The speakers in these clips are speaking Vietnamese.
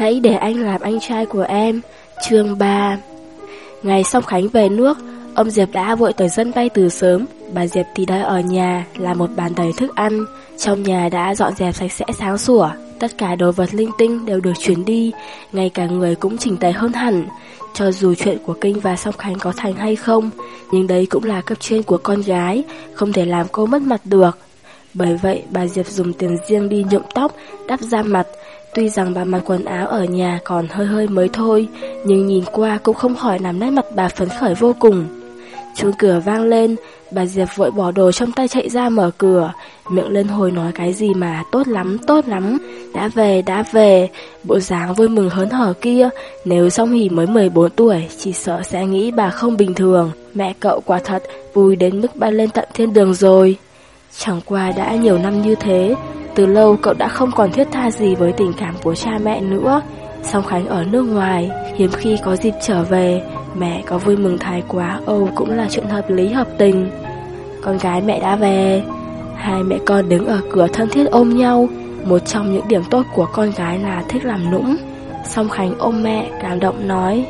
Hãy để anh làm anh trai của em. Chương 3 Ngày xong Khánh về nước, Ông Diệp đã vội tới dân bay từ sớm. Bà Diệp thì đợi ở nhà Làm một bàn đầy thức ăn. Trong nhà đã dọn dẹp sạch sẽ sáng sủa. Tất cả đồ vật linh tinh đều được chuyển đi. Ngay cả người cũng chỉnh tề hơn hẳn. Cho dù chuyện của Kinh và Song Khánh có thành hay không, Nhưng đấy cũng là cấp trên của con gái. Không thể làm cô mất mặt được. Bởi vậy bà Diệp dùng tiền riêng đi nhuộm tóc Đắp da mặt. Tuy rằng bà mặc quần áo ở nhà còn hơi hơi mới thôi Nhưng nhìn qua cũng không khỏi làm nét mặt bà phấn khởi vô cùng. Chuông cửa vang lên Bà Diệp vội bỏ đồ trong tay chạy ra mở cửa. Miệng lên hồi nói cái gì mà tốt lắm, tốt lắm. Đã về, đã về. Bộ dáng vui mừng hớn hở kia Nếu song hỉ mới 14 tuổi Chỉ sợ sẽ nghĩ bà không bình thường. Mẹ cậu quả thật vui đến mức bay lên tận thiên đường rồi. Chẳng qua đã nhiều năm như thế Từ lâu cậu đã không còn thiết tha gì với tình cảm của cha mẹ nữa. Song Khánh ở nước ngoài Hiếm khi có dịp trở về Mẹ có vui mừng thái quá Âu cũng là chuyện hợp lý hợp tình. Con gái mẹ đã về Hai mẹ con đứng ở cửa thân thiết ôm nhau. Một trong những điểm tốt của con gái là thích làm nũng. Song Khánh ôm mẹ cảm động nói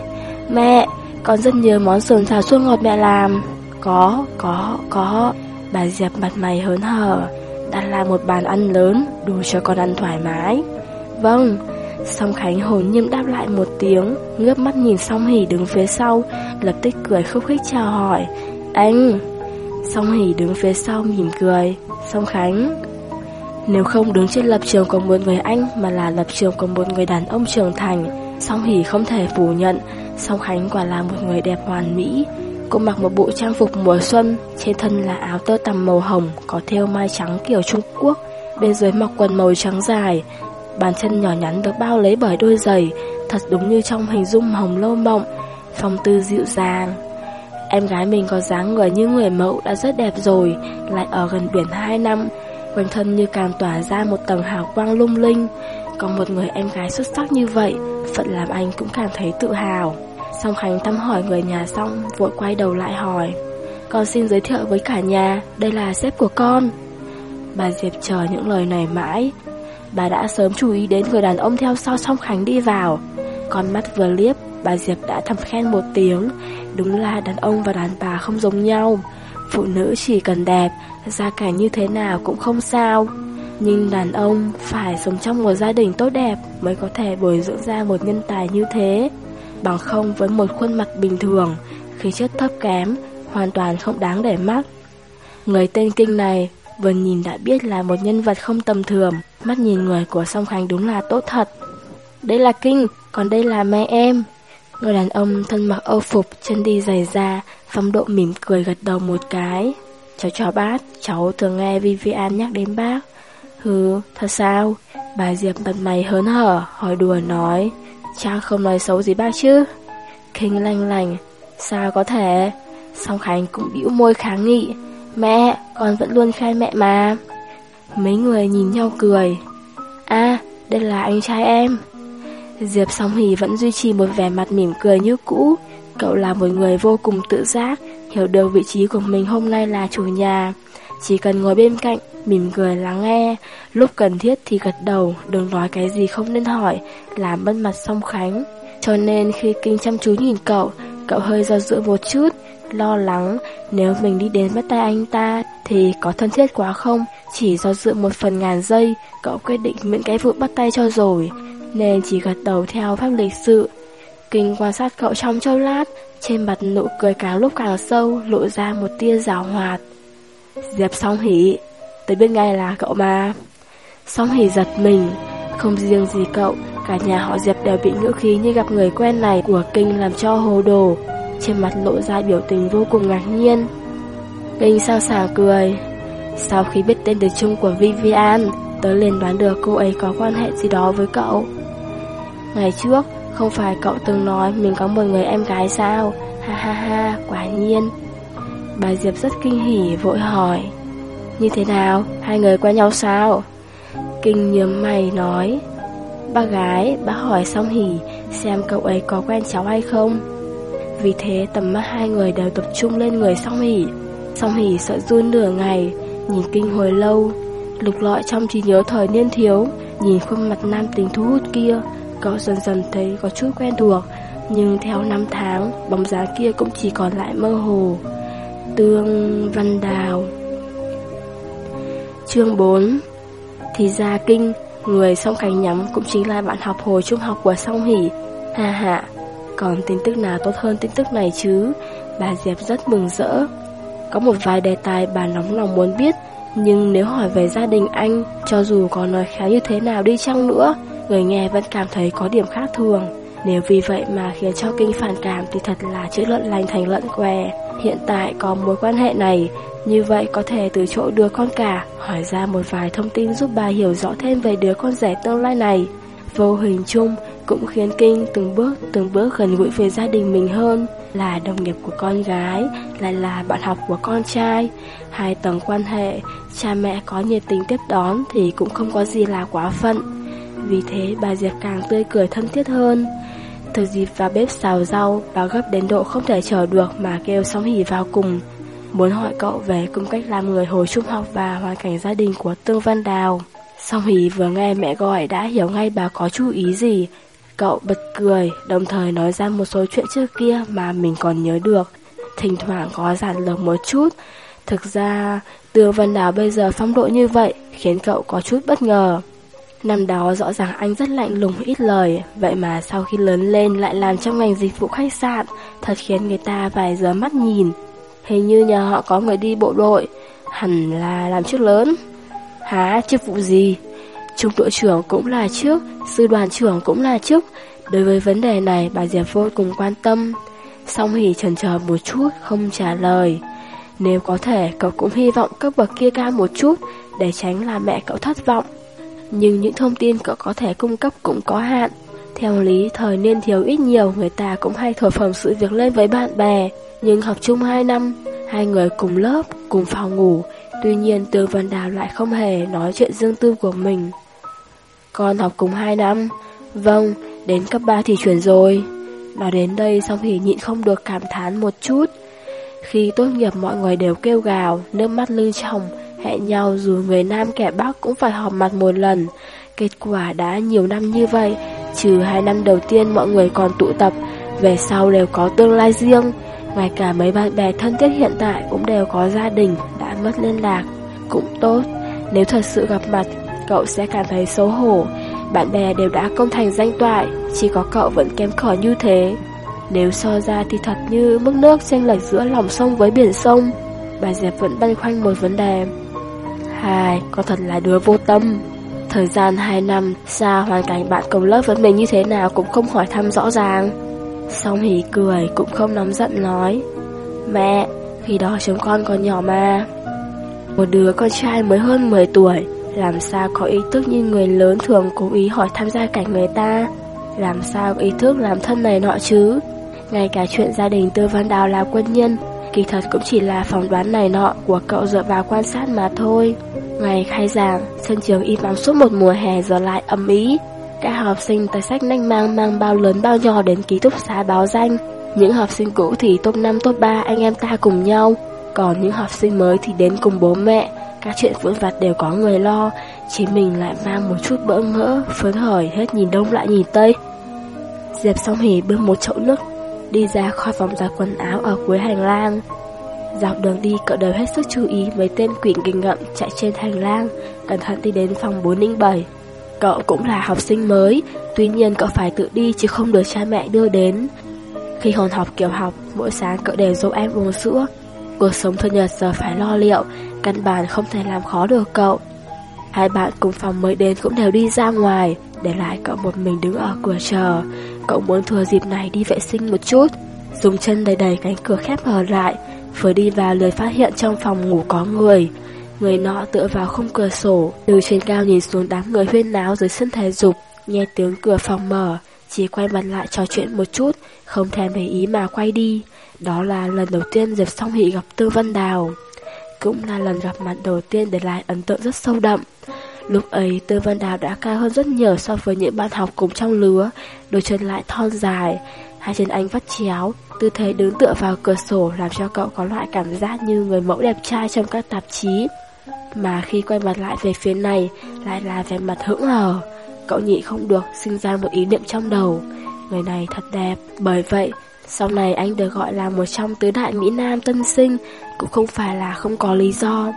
Mẹ, con rất nhớ món sườn xào chua ngọt mẹ làm. Có, có, có. Bà Diệp mặt mày hớn hở, Đặt là một bàn ăn lớn Đủ cho con ăn thoải mái. Vâng Song Khánh hồn nhiên đáp lại một tiếng, Ngước mắt nhìn Song Hỷ đứng phía sau, Lập tức cười khúc khích chào hỏi. Anh! Song Hỷ đứng phía sau mỉm cười. Song Khánh! Nếu không đứng trên lập trường của một người anh Mà là lập trường của một người đàn ông trưởng thành, Song Hỷ không thể phủ nhận. Song Khánh quả là một người đẹp hoàn mỹ. Cô mặc một bộ trang phục mùa xuân, Trên thân là áo tơ tằm màu hồng, Có thêu mai trắng kiểu Trung Quốc. Bên dưới mặc quần màu trắng dài, Bàn chân nhỏ nhắn được bao lấy bởi đôi giày, Thật đúng như trong hình dung hồng lâu mộng, Phong tư dịu dàng. Em gái mình có dáng người như người mẫu đã rất đẹp rồi, Lại ở gần biển 2 năm, Quanh thân như càng tỏa ra một tầng hào quang lung linh. Có một người em gái xuất sắc như vậy, Phận làm anh cũng cảm thấy tự hào. Song Khánh thăm hỏi người nhà xong, Vội quay đầu lại hỏi, Con xin giới thiệu với cả nhà, Đây là sếp của con. Bà Diệp chờ những lời này mãi. Bà đã sớm chú ý đến người đàn ông theo sau Song Khánh đi vào. Con mắt vừa liếc, Bà Diệp đã thầm khen một tiếng. Đúng là đàn ông và đàn bà không giống nhau. Phụ nữ chỉ cần đẹp, Gia cảnh như thế nào cũng không sao. Nhưng đàn ông phải sống trong một gia đình tốt đẹp Mới có thể bồi dưỡng ra một nhân tài như thế. Bằng không với một khuôn mặt bình thường, Khí chất thấp kém, Hoàn toàn không đáng để mắt Người tên Kinh này Vừa nhìn đã biết là một nhân vật không tầm thường, Mắt nhìn người của Song Khánh đúng là tốt thật. Đây là Kinh, Còn đây là mẹ em. Người đàn ông thân mặc âu phục, Chân đi giày da, Phong độ mỉm cười gật đầu một cái. Cháu cho bác, Cháu thường nghe Vivian nhắc đến bác. Hừ, thật sao? Bà Diệp bật mày hớn hở, Hỏi đùa nói. Cha không nói xấu gì bác chứ? Kinh lanh lành Sao có thể? Song Khánh cũng bĩu môi kháng nghị. Mẹ, con vẫn luôn khen mẹ mà. Mấy người nhìn nhau cười. À, đây là anh trai em. Diệp song hỷ vẫn duy trì một vẻ mặt mỉm cười như cũ. Cậu là một người vô cùng tự giác Hiểu được vị trí của mình hôm nay là chủ nhà. Chỉ cần ngồi bên cạnh, Mỉm cười lắng nghe. Lúc cần thiết thì gật đầu, Đừng nói cái gì không nên hỏi, Làm mất mặt song khánh. Cho nên khi kinh chăm chú nhìn cậu Cậu hơi do dự một chút, Lo lắng. Nếu mình đi đến bắt tay anh ta Thì có thân thiết quá không? Chỉ do dự một phần ngàn giây, Cậu quyết định miễn cái vụ bắt tay cho rồi. Nên chỉ gật đầu theo pháp lịch sự. Kinh quan sát cậu trong chốc lát, Trên mặt nụ cười càng lúc càng sâu, Lộ ra một tia rào hoạt. Diệp song hỉ Tôi biết ngay là cậu mà Song hỉ giật mình Không riêng gì cậu Cả nhà họ Diệp đều bị ngữ khí như gặp người quen này Của Kinh làm cho hồ đồ trên mặt lộ ra biểu tình vô cùng ngạc nhiên. Kinh sao sảng cười. Sau khi biết tên được chung của Vivian, tớ liền đoán được cô ấy có quan hệ gì đó với cậu. Ngày trước, không phải cậu từng nói mình có một người em gái sao? Ha ha ha, quả nhiên. Bà Diệp rất kinh hỉ vội hỏi. Như thế nào? Hai người quen nhau sao? Kinh nhớm mày nói. Bác gái, bác hỏi xong hỉ xem cậu ấy có quen cháu hay không. Vì thế tầm mắt hai người đều tập trung lên người song hỉ Song hỉ sợ run nửa ngày Nhìn kinh hồi lâu Lục lọi trong trí nhớ thời niên thiếu Nhìn khuôn mặt nam tính thu hút kia Cậu dần dần thấy có chút quen thuộc Nhưng theo năm tháng Bóng dáng kia cũng chỉ còn lại mơ hồ Tương Văn Đào. Chương 4 Thì ra kinh, Người song cánh nhắm cũng chính là bạn học hồi trung học của song hỷ. Ha ha, Còn tin tức nào tốt hơn tin tức này chứ? Bà Diệp rất mừng rỡ. Có một vài đề tài bà nóng lòng muốn biết, Nhưng nếu hỏi về gia đình anh, Cho dù có nói khéo như thế nào đi chăng nữa, Người nghe vẫn cảm thấy có điểm khác thường. Nếu vì vậy mà khiến cho kinh phản cảm Thì thật là chữ lợn lành thành lợn què. Hiện tại có mối quan hệ này Như vậy có thể từ chỗ đứa con cả Hỏi ra một vài thông tin giúp bà hiểu rõ thêm về đứa con rẻ tương lai này. Vô hình chung cũng khiến Kinh từng bước từng bước gần gũi với gia đình mình hơn Là đồng nghiệp của con gái, lại là bạn học của con trai. Hai tầng quan hệ, cha mẹ có nhiệt tình tiếp đón thì cũng không có gì là quá phận. Vì thế bà Diệp càng tươi cười thân thiết hơn. Thời dịp vào bếp xào rau, và gấp đến độ không thể chờ được mà kêu sóng hỉ vào cùng Muốn hỏi cậu về cung cách làm người hồi trung học và hoàn cảnh gia đình của Tương Văn Đào Song Hỷ vừa nghe mẹ gọi đã hiểu ngay bà có chú ý gì Cậu bật cười, đồng thời nói ra một số chuyện trước kia mà mình còn nhớ được. Thỉnh thoảng có giản lược một chút. Thực ra, Tương Văn Đào bây giờ phong độ như vậy khiến cậu có chút bất ngờ. Năm đó rõ ràng anh rất lạnh lùng ít lời, vậy mà sau khi lớn lên lại làm trong ngành dịch vụ khách sạn, thật khiến người ta vài giờ mắt nhìn. Hình như nhà họ có người đi bộ đội, hẳn là làm chức lớn. Hả, chức vụ gì? Trung đội trưởng cũng là trước, sư đoàn trưởng cũng là trước. Đối với vấn đề này, bà Diệp vô cùng quan tâm. Song Hỷ chần chờ một chút, không trả lời. Nếu có thể, cậu cũng hy vọng cấp bậc kia cao một chút, để tránh làm mẹ cậu thất vọng. Nhưng những thông tin cậu có thể cung cấp cũng có hạn. Theo lý, thời niên thiếu ít nhiều, người ta cũng hay thổi phồng sự việc lên với bạn bè. Nhưng học chung 2 năm, hai người cùng lớp, cùng phòng ngủ, Tuy nhiên Tương Văn Đào lại không hề nói chuyện riêng tư của mình. Con học cùng 2 năm. Vâng, đến cấp 3 thì chuyển rồi. Nói đến đây xong thì nhịn không được cảm thán một chút. Khi tốt nghiệp mọi người đều kêu gào, nước mắt lưng tròng, hẹn nhau dù người Nam kẻ Bắc cũng phải họp mặt một lần. Kết quả đã nhiều năm như vậy, trừ hai năm đầu tiên mọi người còn tụ tập, về sau đều có tương lai riêng. Ngay cả mấy bạn bè thân thiết hiện tại cũng đều có gia đình, đã mất liên lạc. Cũng tốt, nếu thật sự gặp mặt, cậu sẽ cảm thấy xấu hổ. Bạn bè đều đã công thành danh toại, chỉ có cậu vẫn kém cỏi như thế. Nếu so ra thì thật như mức nước chênh lệch giữa lòng sông với biển sông. Bà Diệp vẫn băn khoăn một vấn đề. Hai, có thật là đứa vô tâm. Thời gian 2 năm, xa hoàn cảnh bạn cùng lớp với mình như thế nào cũng không hỏi thăm rõ ràng. Xong hỉ cười cũng không nóng giận nói Mẹ, khi đó chúng con còn nhỏ mà Một đứa con trai mới hơn 10 tuổi Làm sao có ý thức như người lớn thường cố ý hỏi tham gia cảnh người ta Làm sao có ý thức làm thân này nọ chứ Ngay cả chuyện gia đình Tư Văn Đào là quân nhân Kỳ thật cũng chỉ là phỏng đoán này nọ của cậu dựa vào quan sát mà thôi Ngày khai giảng, sân trường im ắng suốt một mùa hè giờ lại âm ý các học sinh tài sách nanh mang mang bao lớn bao nhỏ đến ký túc xá báo danh. Những học sinh cũ thì top 5 top 3 anh em ta cùng nhau. Còn những học sinh mới thì đến cùng bố mẹ. Các chuyện vụn vặt đều có người lo. Chỉ mình lại mang một chút bỡ ngỡ, phấn khởi hết nhìn đông lại nhìn tây. Diệp song hỉ bưng một chậu nước, đi ra khỏi phòng giặt quần áo ở cuối hành lang. Dọc đường đi cậu đều hết sức chú ý mấy tên quỷ kinh ngậm chạy trên hành lang, cẩn thận đi đến phòng 407. Cậu cũng là học sinh mới, tuy nhiên cậu phải tự đi chứ không được cha mẹ đưa đến. Khi hồn học kiểu học, mỗi sáng cậu đều dỗ em uống sữa. Cuộc sống thân nhật giờ phải lo liệu, căn bản không thể làm khó được cậu. Hai bạn cùng phòng mới đến cũng đều đi ra ngoài, để lại cậu một mình đứng ở cửa chờ. Cậu muốn thừa dịp này đi vệ sinh một chút, dùng chân đầy đầy cánh cửa khép hờ lại, vừa đi vào lời phát hiện trong phòng ngủ có người. Người nọ tựa vào khung cửa sổ, từ trên cao nhìn xuống đám người huyên náo dưới sân thể dục, nghe tiếng cửa phòng mở, chỉ quay mặt lại trò chuyện một chút, không thèm để ý mà quay đi. Đó là lần đầu tiên Diệp Song hị gặp Tư Văn Đào. Cũng là lần gặp mặt đầu tiên để lại ấn tượng rất sâu đậm. Lúc ấy Tư Văn Đào đã cao hơn rất nhiều so với những bạn học cùng trong lứa, đôi chân lại thon dài, hai chân anh vắt chéo, tư thế đứng tựa vào cửa sổ làm cho cậu có loại cảm giác như người mẫu đẹp trai trong các tạp chí. Mà khi quay mặt lại về phía này Lại là vẻ mặt hững hờ cậu nhị không được sinh ra một ý niệm trong đầu. Người này thật đẹp, bởi vậy sau này anh được gọi là một trong tứ đại Mỹ Nam tân sinh cũng không phải là không có lý do.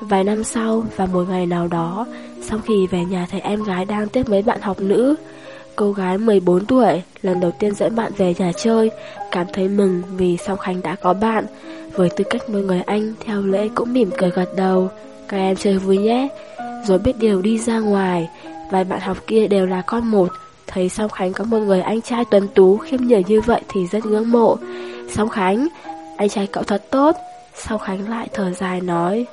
Vài năm sau và một ngày nào đó, sau khi về nhà thấy em gái đang tiếp mấy bạn học nữ, cô gái 14 tuổi lần đầu tiên dẫn bạn về nhà chơi, cảm thấy mừng vì Song Khánh đã có bạn. Với tư cách một người anh, theo lễ cũng mỉm cười gật đầu, các em chơi vui nhé. Rồi biết điều đi ra ngoài, vài bạn học kia đều là con một, thấy Song Khánh có một người anh trai tuấn tú khiêm nhường như vậy thì rất ngưỡng mộ. Song Khánh, anh trai cậu thật tốt. Song Khánh lại thở dài nói.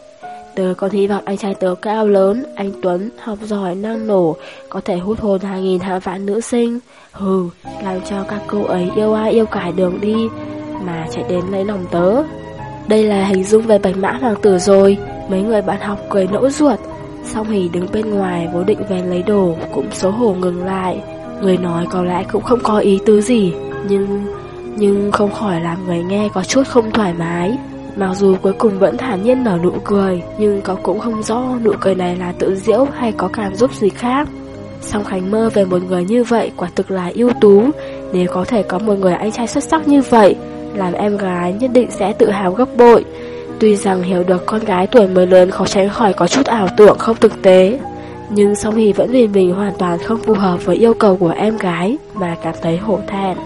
Tớ còn hy vọng anh trai tớ cao lớn, anh Tuấn, học giỏi, năng nổ, có thể hút hồn hàng nghìn hàng vạn nữ sinh. Hừ, làm cho các cô ấy yêu ai yêu cải đường đi, mà chạy đến lấy lòng tớ. Đây là hình dung về bạch mã hoàng tử rồi, mấy người bạn học cười nỗ ruột. Song hỉ đứng bên ngoài vốn định về lấy đồ, cũng xấu hổ ngừng lại. Người nói có lẽ cũng không có ý tứ gì, nhưng... nhưng không khỏi làm người nghe có chút không thoải mái. Mặc dù cuối cùng vẫn thản nhiên nở nụ cười, nhưng có cũng không rõ nụ cười này là tự diễu hay có cảm giúp gì khác. Song Khánh mơ về một người như vậy quả thực là ưu tú, nếu có thể có một người anh trai xuất sắc như vậy, làm em gái nhất định sẽ tự hào gấp bội. Tuy rằng hiểu được con gái tuổi mới lớn khó tránh khỏi có chút ảo tưởng không thực tế, nhưng Song Hì vẫn vì mình hoàn toàn không phù hợp với yêu cầu của em gái mà cảm thấy hổ thẹn.